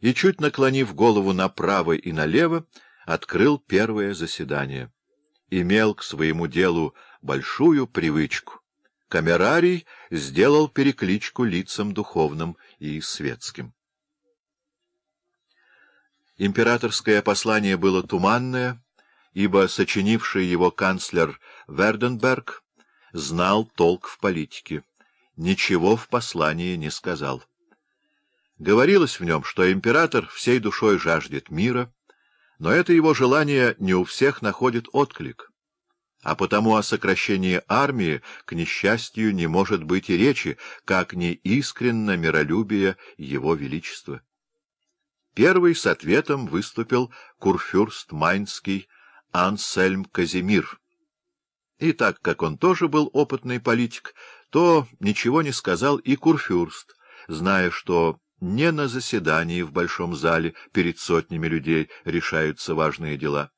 и, чуть наклонив голову направо и налево, открыл первое заседание. Имел к своему делу большую привычку. Камерарий сделал перекличку лицам духовным и светским. Императорское послание было туманное, ибо сочинивший его канцлер Верденберг знал толк в политике, ничего в послании не сказал. Говорилось в нем, что император всей душой жаждет мира, но это его желание не у всех находит отклик, а потому о сокращении армии, к несчастью, не может быть и речи, как не искренно миролюбие его величества. Первый с ответом выступил курфюрст Майнский Ансельм Казимир. И так как он тоже был опытный политик, то ничего не сказал и курфюрст, зная, что не на заседании в большом зале перед сотнями людей решаются важные дела.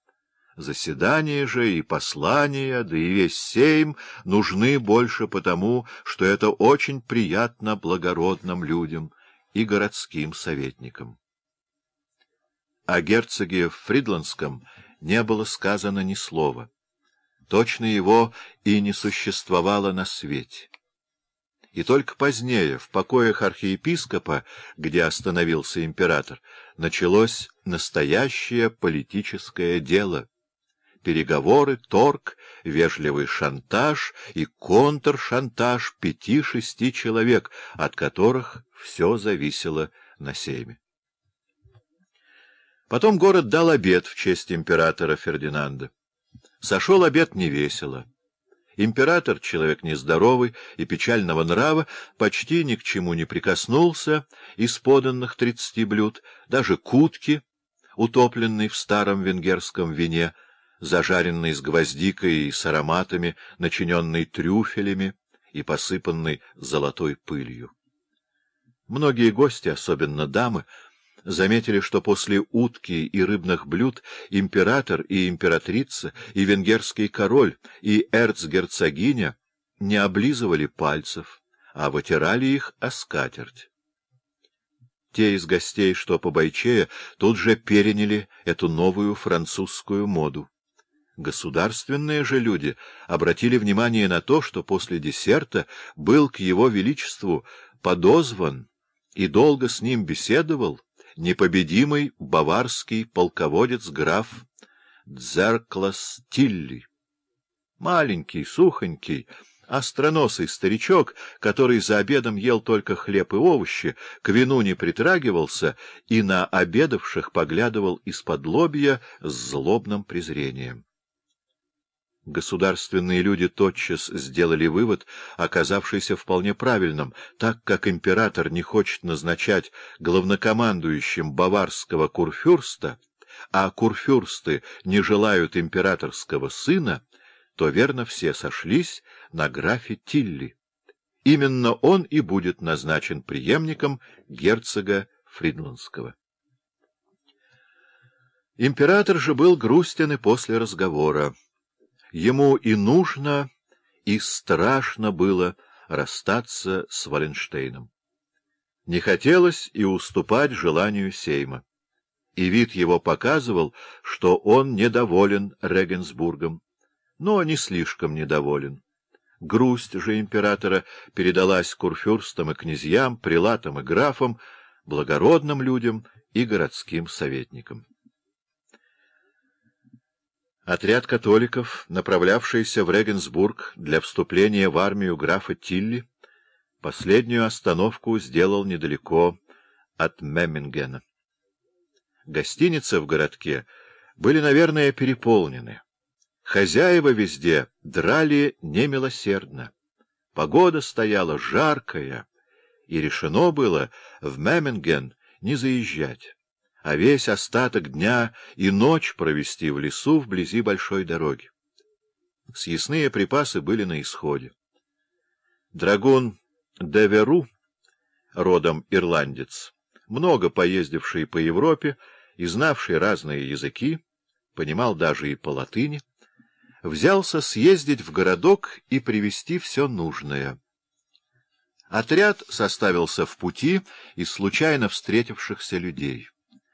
Заседания же и послания, да и весь сейм нужны больше потому, что это очень приятно благородным людям и городским советникам. О герцоге Фридландском не было сказано ни слова. Точно его и не существовало на свете. И только позднее, в покоях архиепископа, где остановился император, началось настоящее политическое дело. Переговоры, торг, вежливый шантаж и контршантаж пяти-шести человек, от которых все зависело на сейме. Потом город дал обед в честь императора Фердинанда. Сошел обед невесело. Император, человек нездоровый и печального нрава, почти ни к чему не прикоснулся из поданных тридцати блюд, даже кутки, утопленной в старом венгерском вине, зажаренной с гвоздикой и с ароматами, начиненной трюфелями и посыпанной золотой пылью. Многие гости, особенно дамы, заметили, что после утки и рыбных блюд император и императрица, и венгерский король, и эрцгерцогиня не облизывали пальцев, а вытирали их о скатерть. Те из гостей, что побойчее, тут же переняли эту новую французскую моду. Государственные же люди обратили внимание на то, что после десерта был к его величеству подозван и долго с ним беседовал, непобедимый баварский полководец граф Дзерклас Тилли. Маленький, сухонький, остроносый старичок, который за обедом ел только хлеб и овощи, к вину не притрагивался и на обедавших поглядывал из-под лобья с злобным презрением. Государственные люди тотчас сделали вывод, оказавшийся вполне правильным, так как император не хочет назначать главнокомандующим баварского курфюрста, а курфюрсты не желают императорского сына, то верно все сошлись на графе Тилли. Именно он и будет назначен преемником герцога Фридландского. Император же был грустен и после разговора. Ему и нужно, и страшно было расстаться с Валенштейном. Не хотелось и уступать желанию Сейма. И вид его показывал, что он недоволен Регенсбургом, но не слишком недоволен. Грусть же императора передалась курфюрстам и князьям, прилатам и графам, благородным людям и городским советникам. Отряд католиков, направлявшийся в Регенсбург для вступления в армию графа Тилли, последнюю остановку сделал недалеко от Меммингена. Гостиницы в городке были, наверное, переполнены. Хозяева везде драли немилосердно. Погода стояла жаркая, и решено было в Мемминген не заезжать а весь остаток дня и ночь провести в лесу вблизи большой дороги. Съестные припасы были на исходе. Драгун Деверу, родом ирландец, много поездивший по Европе и знавший разные языки, понимал даже и по латыни, взялся съездить в городок и привезти все нужное. Отряд составился в пути из случайно встретившихся людей.